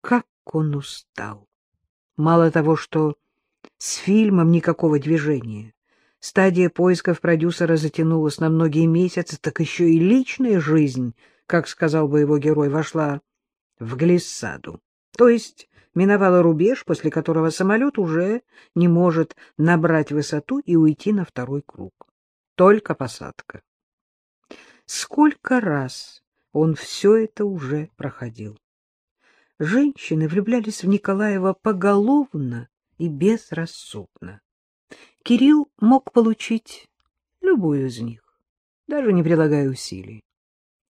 как он устал. Мало того, что с фильмом никакого движения, стадия поисков продюсера затянулась на многие месяцы, так еще и личная жизнь, как сказал бы его герой, вошла в глиссаду. То есть миновала рубеж, после которого самолет уже не может набрать высоту и уйти на второй круг. Только посадка. Сколько раз он все это уже проходил. Женщины влюблялись в Николаева поголовно и безрассудно. Кирилл мог получить любую из них, даже не прилагая усилий.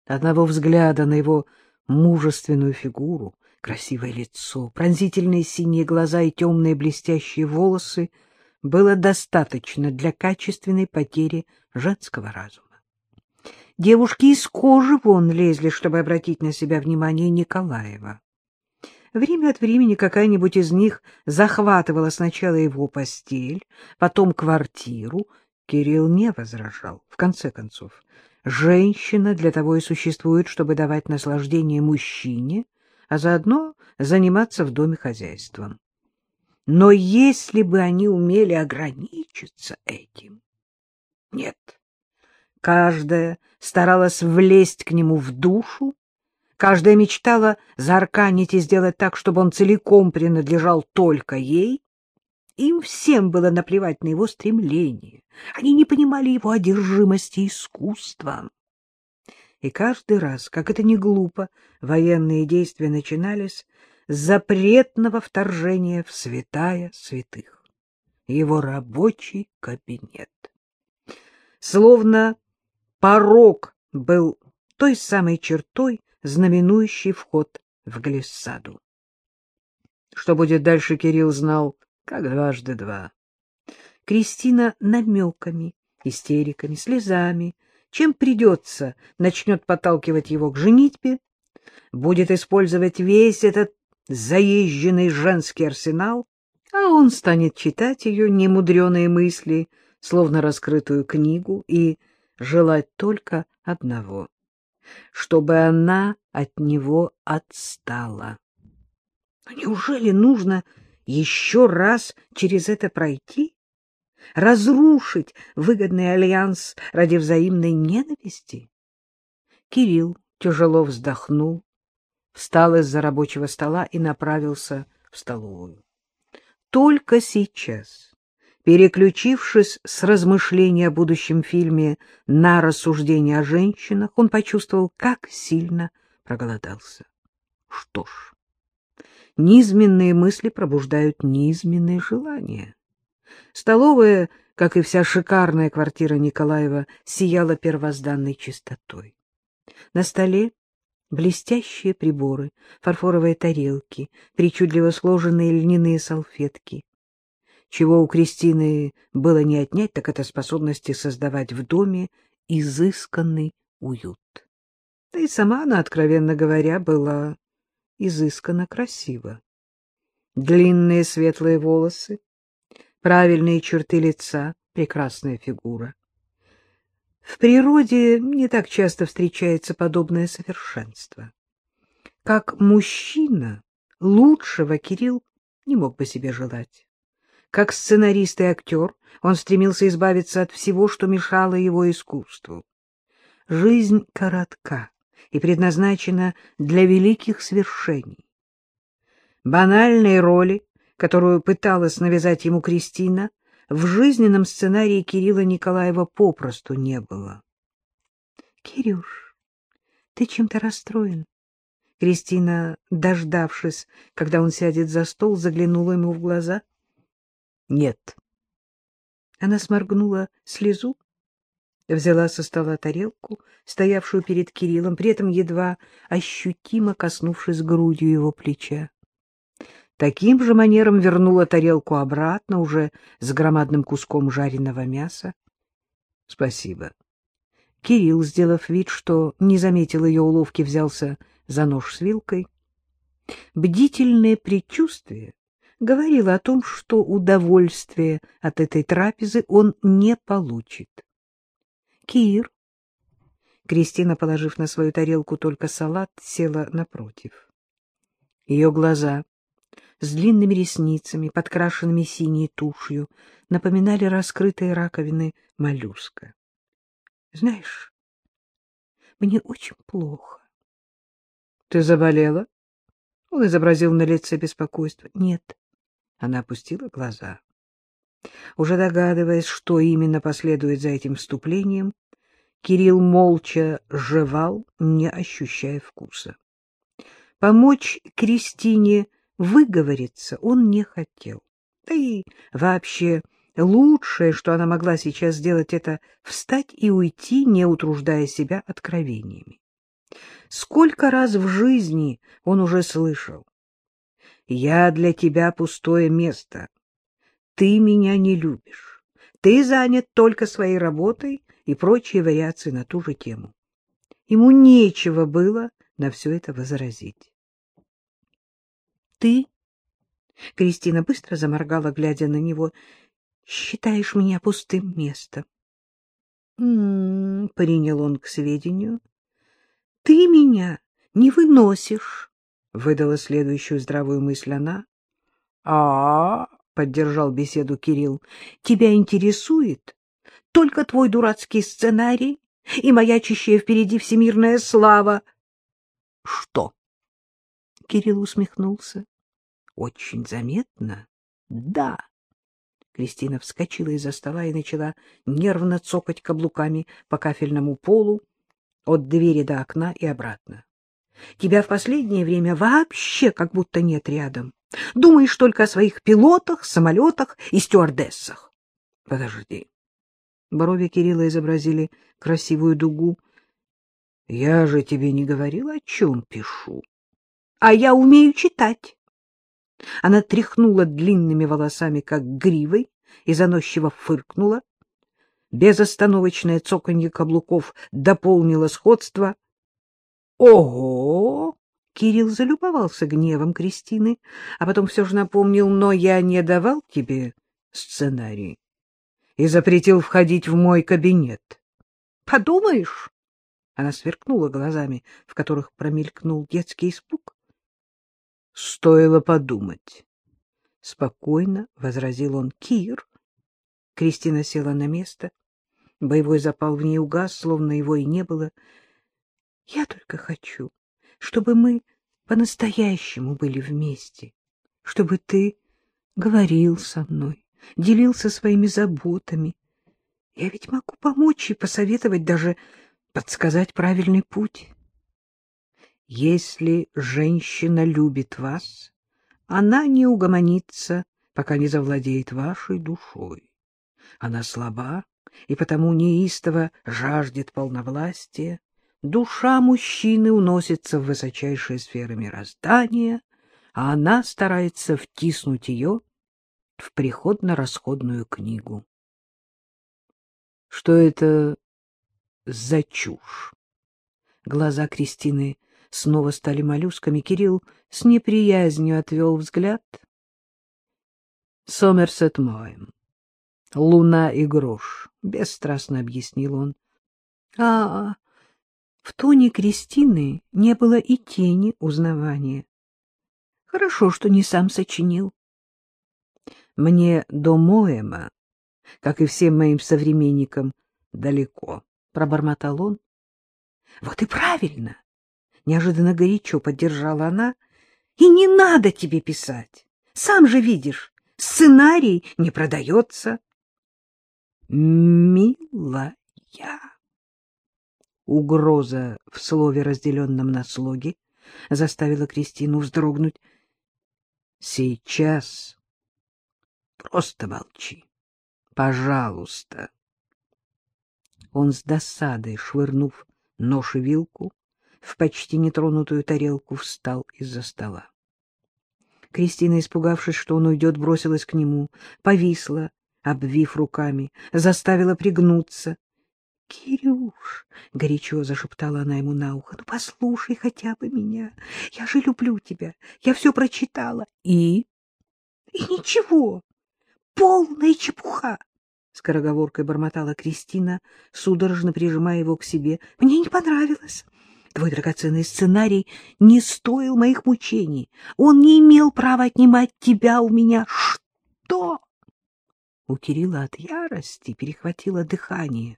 Одного взгляда на его мужественную фигуру, красивое лицо, пронзительные синие глаза и темные блестящие волосы было достаточно для качественной потери женского разума. Девушки из кожи вон лезли, чтобы обратить на себя внимание Николаева. Время от времени какая-нибудь из них захватывала сначала его постель, потом квартиру. Кирилл не возражал. В конце концов, женщина для того и существует, чтобы давать наслаждение мужчине, а заодно заниматься в доме хозяйством. Но если бы они умели ограничиться этим... Нет. Каждая старалась влезть к нему в душу, каждая мечтала заарканить и сделать так, чтобы он целиком принадлежал только ей. Им всем было наплевать на его стремление. Они не понимали его одержимости искусством. И каждый раз, как это не глупо, военные действия начинались с запретного вторжения в святая святых, его рабочий кабинет. Словно порог был той самой чертой, знаменующей вход в глиссаду. Что будет дальше, Кирилл знал, как дважды два. Кристина намеками, истериками, слезами, чем придется, начнет подталкивать его к женитьбе, будет использовать весь этот заезженный женский арсенал, а он станет читать ее немудреные мысли, словно раскрытую книгу, и желать только одного — чтобы она от него отстала. Неужели нужно еще раз через это пройти? разрушить выгодный альянс ради взаимной ненависти? Кирилл тяжело вздохнул, встал из-за рабочего стола и направился в столовую. Только сейчас, переключившись с размышления о будущем фильме на рассуждения о женщинах, он почувствовал, как сильно проголодался. Что ж, низменные мысли пробуждают низменные желания. Столовая, как и вся шикарная квартира Николаева, сияла первозданной чистотой. На столе блестящие приборы, фарфоровые тарелки, причудливо сложенные льняные салфетки. Чего у Кристины было не отнять, так это способности создавать в доме изысканный уют. Да и сама она, откровенно говоря, была изысканно красива. Длинные светлые волосы, правильные черты лица, прекрасная фигура. В природе не так часто встречается подобное совершенство. Как мужчина лучшего Кирилл не мог бы себе желать. Как сценарист и актер он стремился избавиться от всего, что мешало его искусству. Жизнь коротка и предназначена для великих свершений. Банальные роли которую пыталась навязать ему Кристина, в жизненном сценарии Кирилла Николаева попросту не было. — Кирюш, ты чем-то расстроен? Кристина, дождавшись, когда он сядет за стол, заглянула ему в глаза. — Нет. Она сморгнула слезу, взяла со стола тарелку, стоявшую перед Кириллом, при этом едва ощутимо коснувшись грудью его плеча. Таким же манером вернула тарелку обратно, уже с громадным куском жареного мяса. — Спасибо. Кирилл, сделав вид, что не заметил ее уловки, взялся за нож с вилкой. Бдительное предчувствие говорило о том, что удовольствие от этой трапезы он не получит. — Кир. Кристина, положив на свою тарелку только салат, села напротив. — Ее глаза с длинными ресницами, подкрашенными синей тушью, напоминали раскрытые раковины моллюска. — Знаешь, мне очень плохо. — Ты заболела? Он изобразил на лице беспокойство. — Нет. Она опустила глаза. Уже догадываясь, что именно последует за этим вступлением, Кирилл молча жевал, не ощущая вкуса. Помочь Кристине выговориться он не хотел. Да и вообще лучшее, что она могла сейчас сделать, это встать и уйти, не утруждая себя откровениями. Сколько раз в жизни он уже слышал. «Я для тебя пустое место. Ты меня не любишь. Ты занят только своей работой и прочие вариации на ту же тему». Ему нечего было на все это возразить. «Ты?» Кристина быстро заморгала, глядя на него. «Считаешь меня пустым местом?» «М-м-м», принял он к сведению. «Ты меня не выносишь», — выдала следующую здравую мысль она. а, -а, -а поддержал беседу Кирилл, — «тебя интересует только твой дурацкий сценарий и маячащая впереди всемирная слава». «Что?» Кирилл усмехнулся. Очень заметно? Да. Кристина вскочила из-за стола и начала нервно цокать каблуками по кафельному полу от двери до окна и обратно. Тебя в последнее время вообще как будто нет рядом. Думаешь только о своих пилотах, самолетах и стюардессах. Подожди. Брови Кирилла изобразили красивую дугу. Я же тебе не говорила, о чем пишу. А я умею читать. Она тряхнула длинными волосами, как гривой, и заносчиво фыркнула. Безостановочное цоканье каблуков дополнило сходство. «Ого!» — Кирилл залюбовался гневом Кристины, а потом все же напомнил, «но я не давал тебе сценарий и запретил входить в мой кабинет». «Подумаешь!» Она сверкнула глазами, в которых промелькнул детский испуг. Стоило подумать. Спокойно возразил он. Кир. Кристина села на место. Боевой запал в ней угас, словно его и не было. Я только хочу, чтобы мы по-настоящему были вместе, чтобы ты говорил со мной, делился своими заботами. Я ведь могу помочь и посоветовать, даже подсказать правильный путь. Если женщина любит вас, она не угомонится, пока не завладеет вашей душой. Она слаба и потому неистово жаждет полновластия. Душа мужчины уносится в высочайшие сферы мироздания, а она старается втиснуть ее в приходно-расходную книгу. Что это за чушь? Глаза Кристины снова стали моллюсками, Кирилл с неприязнью отвел взгляд. «Сомерсет Моем. Луна и грош», — бесстрастно объяснил он. «А, в тоне Кристины не было и тени узнавания. Хорошо, что не сам сочинил. Мне до Моэма, как и всем моим современникам, далеко, — пробормотал он. — Вот и правильно неожиданно горячо поддержала она. И не надо тебе писать. Сам же видишь, сценарий не продается. Милая. Угроза в слове, разделенном на слоги, заставила Кристину вздрогнуть. Сейчас просто молчи. Пожалуйста. Он с досадой, швырнув нож и вилку, в почти нетронутую тарелку, встал из-за стола. Кристина, испугавшись, что он уйдет, бросилась к нему, повисла, обвив руками, заставила пригнуться. — Кирюш, — горячо зашептала она ему на ухо, — ну послушай хотя бы меня. Я же люблю тебя. Я все прочитала. И? И ничего. Полная чепуха. Скороговоркой бормотала Кристина, судорожно прижимая его к себе. Мне не понравилось. Твой драгоценный сценарий не стоил моих мучений. Он не имел права отнимать тебя у меня. Что? У Кирилла от ярости перехватило дыхание.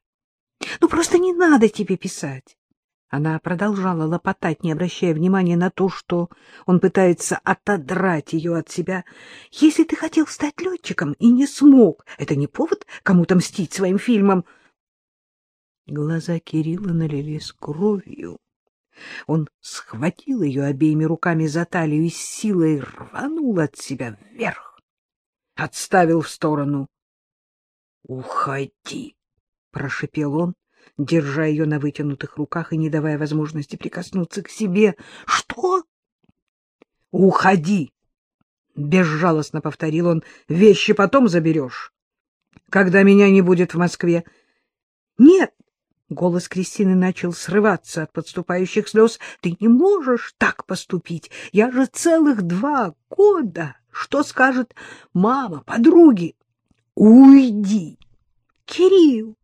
Ну, просто не надо тебе писать. Она продолжала лопотать, не обращая внимания на то, что он пытается отодрать ее от себя. Если ты хотел стать летчиком и не смог, это не повод кому-то мстить своим фильмом. Глаза Кирилла налились кровью. Он схватил ее обеими руками за талию и с силой рванул от себя вверх. Отставил в сторону. — Уходи! — прошипел он, держа ее на вытянутых руках и не давая возможности прикоснуться к себе. — Что? — Уходи! — безжалостно повторил он. — Вещи потом заберешь, когда меня не будет в Москве. — Нет! Голос Кристины начал срываться от подступающих слез. — Ты не можешь так поступить. Я же целых два года. Что скажет мама, подруги? — Уйди! Кирилл!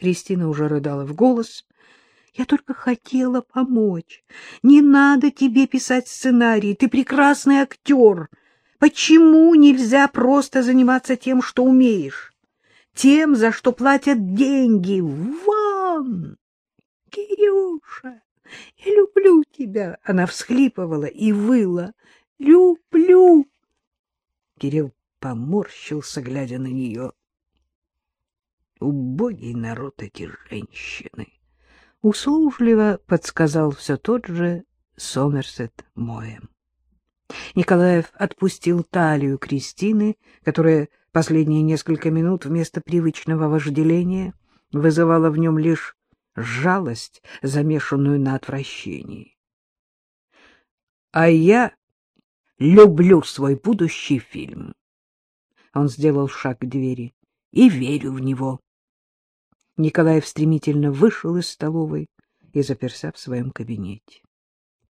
Кристина уже рыдала в голос. — Я только хотела помочь. Не надо тебе писать сценарий. Ты прекрасный актер. Почему нельзя просто заниматься тем, что умеешь? Тем, за что платят деньги. Вам! Кирюша, я люблю тебя. Она всхлипывала и выла. Люблю. Кирилл поморщился, глядя на нее. Убогий народ эти женщины. Услужливо подсказал все тот же Сомерсет Моем. Николаев отпустил талию Кристины, которая последние несколько минут вместо привычного вожделения вызывала в нем лишь жалость, замешанную на отвращении. — А я люблю свой будущий фильм. Он сделал шаг к двери. — И верю в него. Николаев стремительно вышел из столовой и заперся в своем кабинете.